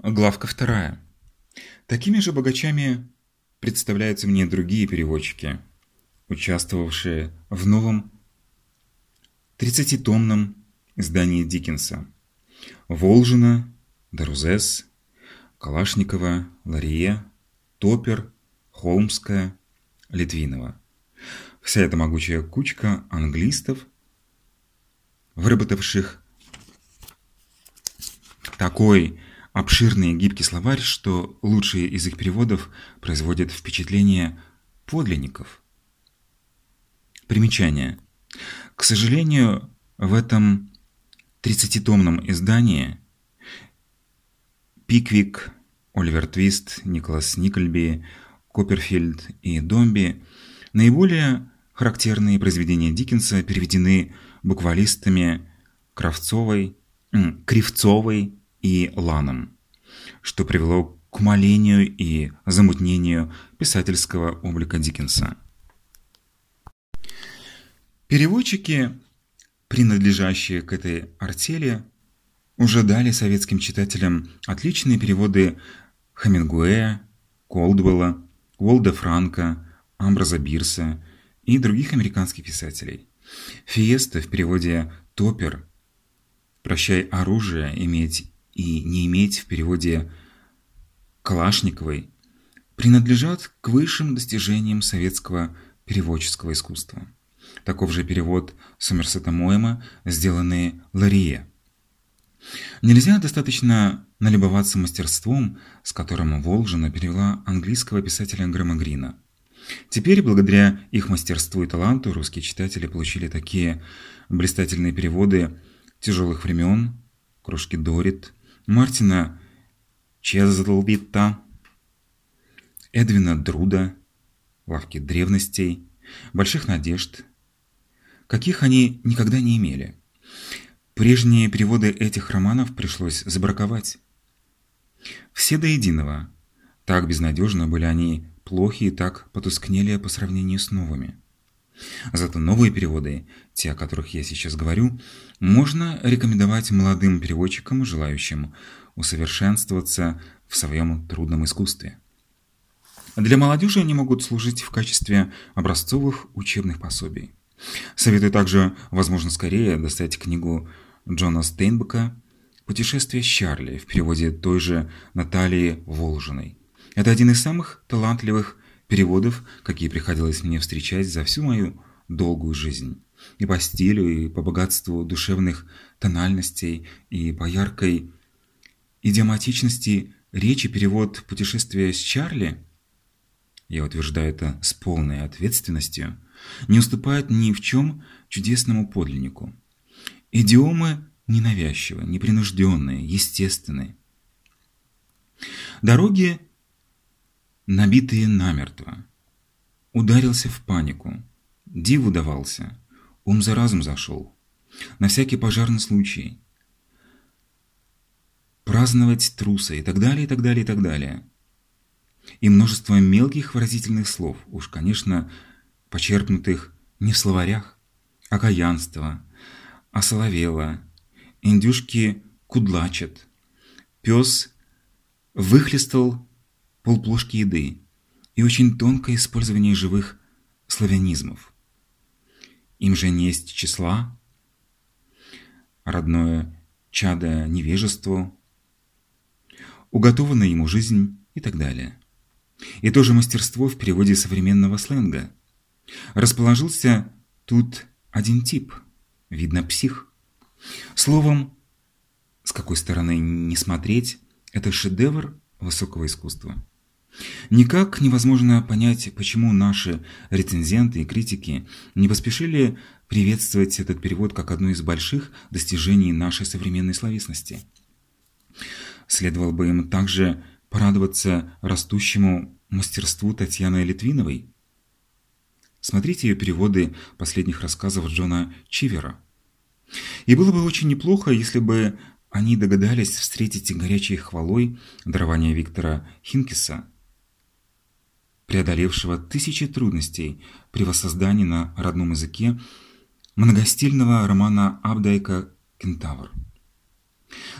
Главка вторая. Такими же богачами представляются мне другие переводчики, участвовавшие в новом 30-томном издании Диккенса. Волжина, Дарузес, Калашникова, Лария, Топер, Холмская, Литвинова. Вся эта могучая кучка англистов, выработавших такой обширный и гибкий словарь, что лучшие из их переводов производят впечатление подлинников. Примечание. К сожалению, в этом 30-томном издании Пиквик, Оливер Твист, Николас Никольби, Копперфильд и Домби наиболее характерные произведения Диккенса переведены буквалистами Кравцовой, Кривцовой и Ланом, что привело к умалению и замутнению писательского облика Диккенса. Переводчики, принадлежащие к этой артели, уже дали советским читателям отличные переводы Хемингуэя, Колдвелла, Уолда Франка, Амбраза Бирса и других американских писателей. Фиеста в переводе «Топер» «Прощай оружие» иметь и не иметь в переводе Калашниковой принадлежат к высшим достижениям советского переводческого искусства. Таков же перевод Сомерсета Моэма, сделанный Ларие. Нельзя достаточно налюбоваться мастерством, с которым Волжина перевела английского писателя Грэма Грина. Теперь, благодаря их мастерству и таланту, русские читатели получили такие блистательные переводы «Тяжелых времен», «Кружки Дорит», Мартина Чезлвита, Эдвина Друда, «Лавки древностей», «Больших надежд», каких они никогда не имели. Прежние переводы этих романов пришлось забраковать. Все до единого. Так безнадежно были они плохи и так потускнели по сравнению с новыми. Зато новые переводы, те, о которых я сейчас говорю, можно рекомендовать молодым переводчикам, желающим усовершенствоваться в своем трудном искусстве. Для молодежи они могут служить в качестве образцовых учебных пособий. Советую также, возможно, скорее достать книгу Джона Стейнбека «Путешествие с Чарли» в переводе той же Натальи Волжиной. Это один из самых талантливых переводов, какие приходилось мне встречать за всю мою долгую жизнь. И по стилю, и по богатству душевных тональностей, и по яркой идиоматичности речи перевод «Путешествие с Чарли» я утверждаю это с полной ответственностью, не уступает ни в чем чудесному подлиннику. Идиомы ненавязчивые, непринужденные, естественные. Дороги, набитые намертво. Ударился в панику. Диву давался. Ум за разум зашел. На всякий пожарный случай. Праздновать труса и так далее, и так далее, и так далее. И множество мелких выразительных слов, уж, конечно, почерпнутых не в словарях, окаянство, осоловела, индюшки кудлачат, пес выхлестал полплошки еды и очень тонкое использование живых славянизмов. Им же не есть числа, родное чадо невежеству, уготована ему жизнь и так далее. И то же мастерство в переводе современного сленга. Расположился тут один тип – Видно, псих. Словом, с какой стороны не смотреть, это шедевр высокого искусства. Никак невозможно понять, почему наши рецензенты и критики не поспешили приветствовать этот перевод как одно из больших достижений нашей современной словесности. Следовало бы им также порадоваться растущему мастерству Татьяны Литвиновой, Смотрите ее переводы последних рассказов Джона Чивера. И было бы очень неплохо, если бы они догадались встретить горячей хвалой дарование Виктора Хинкиса, преодолевшего тысячи трудностей при воссоздании на родном языке многостильного романа Абдайка «Кентавр».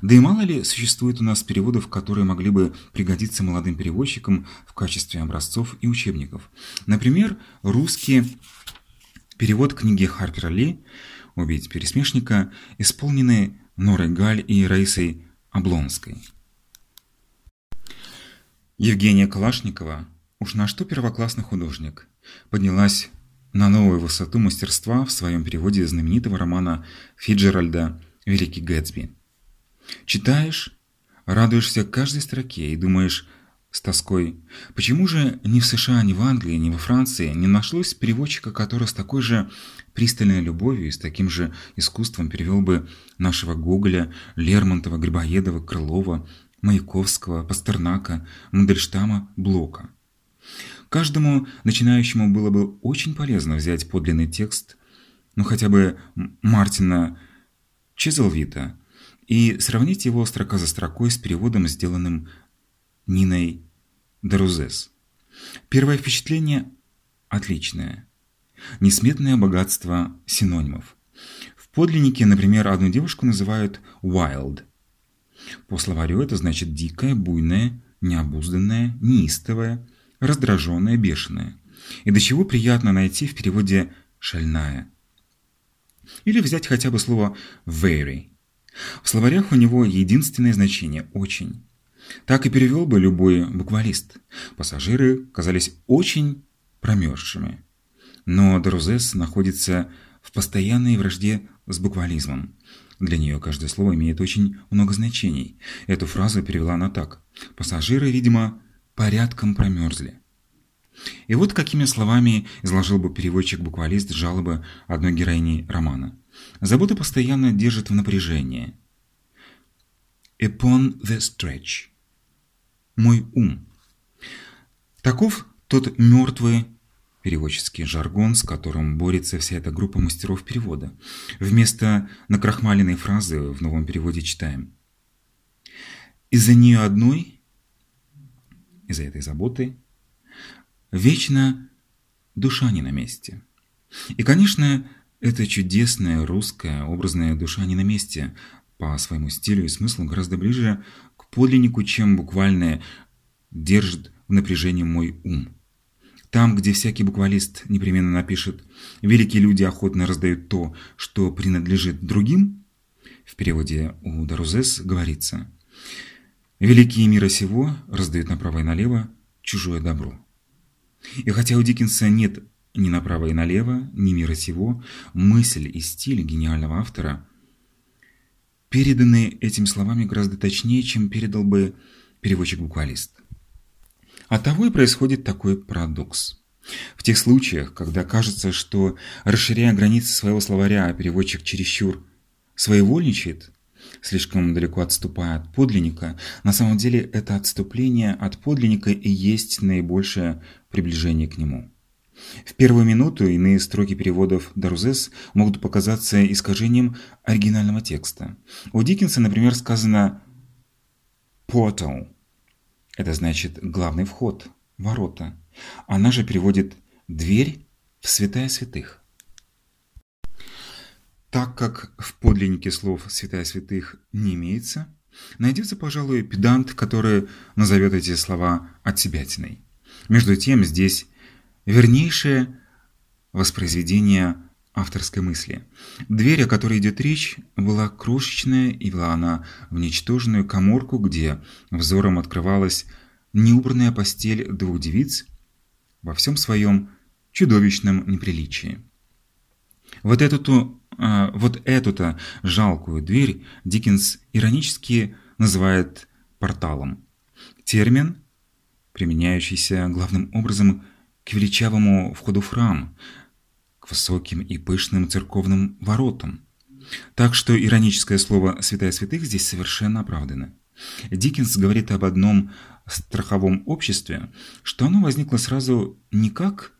Да и мало ли существует у нас переводов, которые могли бы пригодиться молодым переводчикам в качестве образцов и учебников. Например, русский перевод книги Харпера Ли «Убить пересмешника», исполненный Норой Галь и Раисой Облонской. Евгения Калашникова, уж на что первоклассный художник, поднялась на новую высоту мастерства в своем переводе знаменитого романа Фиджеральда «Великий Гэтсби». Читаешь, радуешься каждой строке и думаешь с тоской, почему же ни в США, ни в Англии, ни во Франции не нашлось переводчика, который с такой же пристальной любовью и с таким же искусством перевел бы нашего Гоголя, Лермонтова, Грибоедова, Крылова, Маяковского, Пастернака, Мандельштама, Блока. Каждому начинающему было бы очень полезно взять подлинный текст, ну хотя бы Мартина Чезлвита, и сравнить его строка за строкой с переводом, сделанным Ниной Дарузес. Первое впечатление отличное. Несметное богатство синонимов. В подлиннике, например, одну девушку называют wild. По словарю это значит дикая, буйная, необузданная, неистовая, раздраженная, бешеная. И до чего приятно найти в переводе «шальная». Или взять хотя бы слово «very». В словарях у него единственное значение «очень». Так и перевел бы любой буквалист. Пассажиры казались очень промерзшими. Но Дорузес находится в постоянной вражде с буквализмом. Для нее каждое слово имеет очень много значений. Эту фразу перевела она так. Пассажиры, видимо, порядком промерзли. И вот какими словами изложил бы переводчик-буквалист жалобы одной героини романа. Забота постоянно держит в напряжении. Upon the stretch. Мой ум. Таков тот мертвый переводческий жаргон, с которым борется вся эта группа мастеров перевода. Вместо накрахмаленной фразы в новом переводе читаем. Из-за нее одной, из-за этой заботы, вечно душа не на месте. И, конечно, эта чудесная русская образная душа не на месте, по своему стилю и смыслу гораздо ближе к подлиннику, чем буквальное «держит в напряжении мой ум». Там, где всякий буквалист непременно напишет «великие люди охотно раздают то, что принадлежит другим», в переводе у Дарузес говорится «великие мира сего раздают направо и налево чужое добро». И хотя у Диккенса нет ни направо и налево, ни мира сего, мысль и стиль гениального автора переданы этими словами гораздо точнее, чем передал бы переводчик-буквалист. Оттого и происходит такой парадокс. В тех случаях, когда кажется, что, расширяя границы своего словаря, переводчик чересчур своевольничает, слишком далеко отступая от подлинника, на самом деле это отступление от подлинника и есть наибольшее приближение к нему. В первую минуту иные строки переводов Дарузес могут показаться искажением оригинального текста. У Диккенса, например, сказано «portal». Это значит «главный вход», «ворота». Она же переводит «дверь в святая святых». Так как в подлиннике слов «святая святых» не имеется, найдется, пожалуй, педант, который назовет эти слова отсебятиной. Между тем, здесь вернейшее воспроизведение авторской мысли. Дверь, о которой идет речь, была крошечная и вела она в ничтожную коморку, где взором открывалась неубранная постель двух девиц во всем своем чудовищном неприличии. Вот эту-то а, вот эту-то жалкую дверь Диккенс иронически называет порталом. Термин, применяющийся главным образом к величавому входу в храм, к высоким и пышным церковным воротам. Так что ироническое слово «святая святых» здесь совершенно оправдано. Диккенс говорит об одном страховом обществе, что оно возникло сразу не как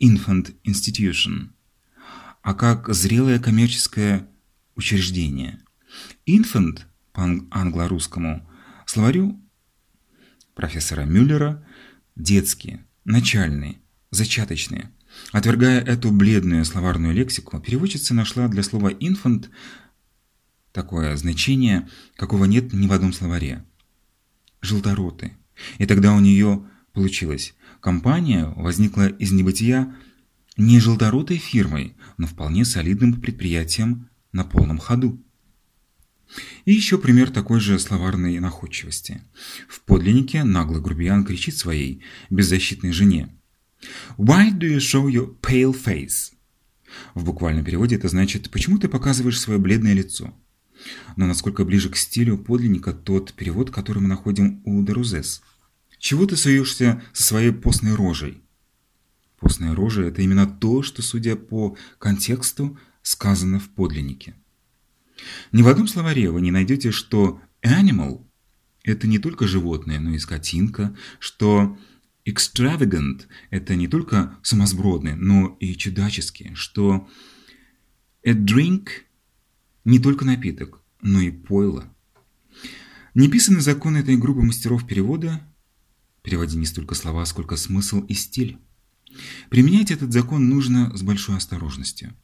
infant institution, а как зрелое коммерческое учреждение. Infant по англо-русскому словарю профессора Мюллера детские, начальные, зачаточные. Отвергая эту бледную словарную лексику, переводчица нашла для слова «infant» такое значение, какого нет ни в одном словаре. Желтороты. И тогда у нее получилось. Компания возникла из небытия не желторотой фирмой, но вполне солидным предприятием на полном ходу. И еще пример такой же словарной находчивости. В подлиннике наглый грубиян кричит своей беззащитной жене «Why do you show your pale face?» В буквальном переводе это значит «почему ты показываешь свое бледное лицо?» Но насколько ближе к стилю подлинника тот перевод, который мы находим у Дерузес. «Чего ты суешься со своей постной рожей?» Постная рожа – это именно то, что, судя по контексту, сказано в подлиннике. Ни в одном словаре вы не найдете, что animal – это не только животное, но и скотинка, что extravagant – это не только сумасбродный, но и чудаческий, что a drink – не только напиток, но и пойло. Неписанный закон этой группы мастеров перевода – переводи не столько слова, сколько смысл и стиль. Применять этот закон нужно с большой осторожностью.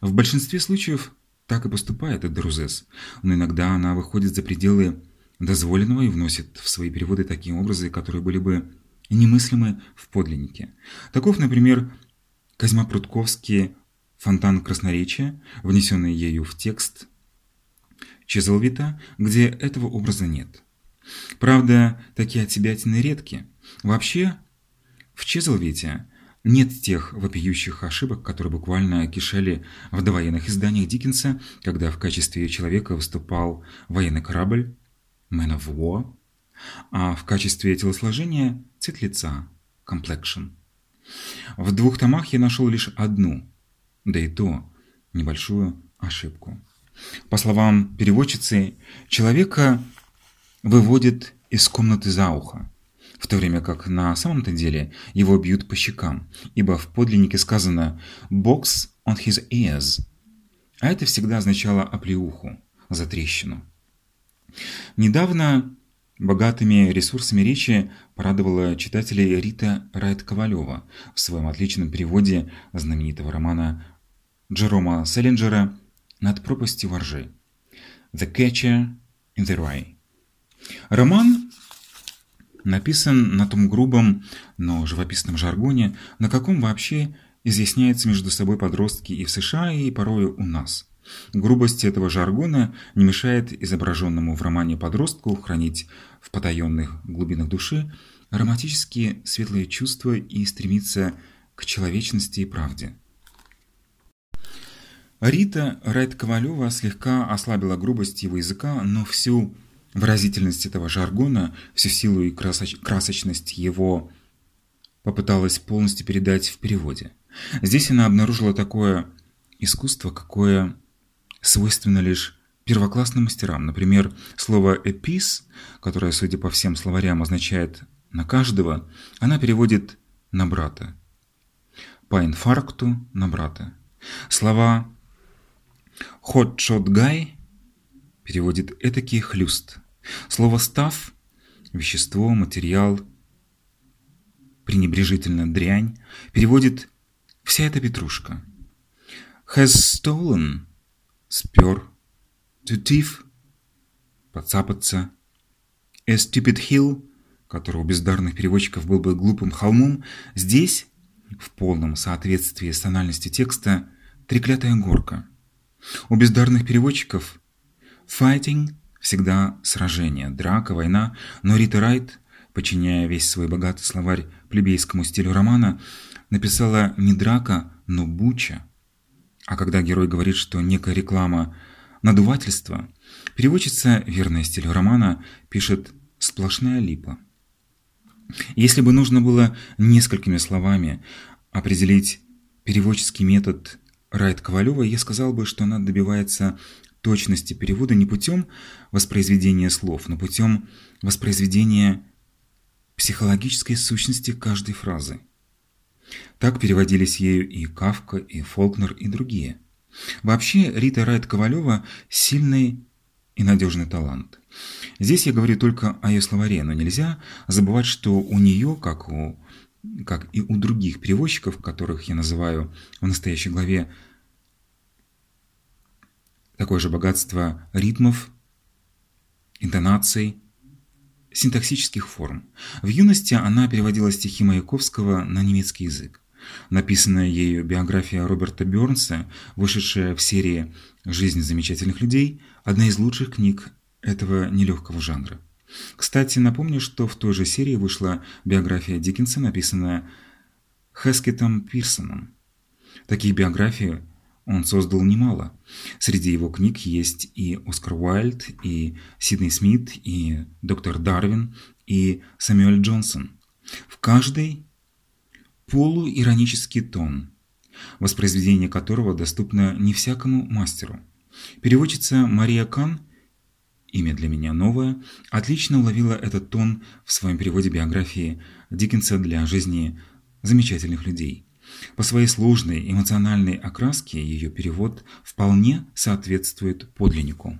В большинстве случаев так и поступает Эдерузес, но иногда она выходит за пределы дозволенного и вносит в свои переводы такие образы, которые были бы немыслимы в подлиннике. Таков, например, Козьма Прудковский «Фонтан красноречия», внесенный ею в текст Чезлвита, где этого образа нет. Правда, такие отсебятины редки. Вообще, в Чезлвите нет тех вопиющих ошибок, которые буквально кишели в довоенных изданиях Диккенса, когда в качестве человека выступал военный корабль «Man of War», а в качестве телосложения – цвет лица – «Complexion». В двух томах я нашел лишь одну, да и то небольшую ошибку. По словам переводчицы, человека выводит из комнаты за ухо в то время как на самом-то деле его бьют по щекам, ибо в подлиннике сказано «box on his ears», а это всегда означало оплеуху, за трещину. Недавно богатыми ресурсами речи порадовала читателей Рита Райт-Ковалева в своем отличном переводе знаменитого романа Джерома Селлинджера «Над пропастью воржи» «The Catcher in the Rye». Роман написан на том грубом, но живописном жаргоне, на каком вообще изъясняются между собой подростки и в США, и порою у нас. Грубость этого жаргона не мешает изображенному в романе подростку хранить в потаенных глубинах души романтические светлые чувства и стремиться к человечности и правде. Рита Райт-Ковалева слегка ослабила грубость его языка, но всю Выразительность этого жаргона, всю силу и красоч красочность его попыталась полностью передать в переводе. Здесь она обнаружила такое искусство, какое свойственно лишь первоклассным мастерам. Например, слово «эпис», которое, судя по всем словарям, означает «на каждого», она переводит «на брата». По инфаркту – «на брата». Слова «hot shot guy» переводит «этакий хлюст». Слово «став» – вещество, материал, пренебрежительно «дрянь» переводит «вся эта петрушка». Has stolen – спер, to thief – подцапаться. A stupid hill, который у бездарных переводчиков был бы глупым холмом, здесь, в полном соответствии с тональностью текста, треклятая горка. У бездарных переводчиков Fighting – всегда сражение, драка, война, но Рита Райт, подчиняя весь свой богатый словарь плебейскому стилю романа, написала не драка, но буча. А когда герой говорит, что некая реклама – надувательство, переводчица, верная стилю романа, пишет «сплошная липа». Если бы нужно было несколькими словами определить переводческий метод Райт Ковалева, я сказал бы, что она добивается точности перевода не путем воспроизведения слов, но путем воспроизведения психологической сущности каждой фразы. Так переводились ею и Кавка, и Фолкнер, и другие. Вообще, Рита Райт-Ковалева – сильный и надежный талант. Здесь я говорю только о ее словаре, но нельзя забывать, что у нее, как, у, как и у других переводчиков, которых я называю в настоящей главе такое же богатство ритмов, интонаций, синтаксических форм. В юности она переводила стихи Маяковского на немецкий язык. Написанная ею биография Роберта Бёрнса, вышедшая в серии «Жизнь замечательных людей», одна из лучших книг этого нелегкого жанра. Кстати, напомню, что в той же серии вышла биография Диккенса, написанная Хескетом Пирсоном. Таких биографий он создал немало. Среди его книг есть и Оскар Уайльд, и Сидней Смит, и доктор Дарвин, и Сэмюэль Джонсон. В каждой полуиронический тон, воспроизведение которого доступно не всякому мастеру. Переводчица Мария Кан, имя для меня новое, отлично уловила этот тон в своем переводе биографии Диккенса для жизни замечательных людей. По своей сложной эмоциональной окраске ее перевод вполне соответствует подлиннику.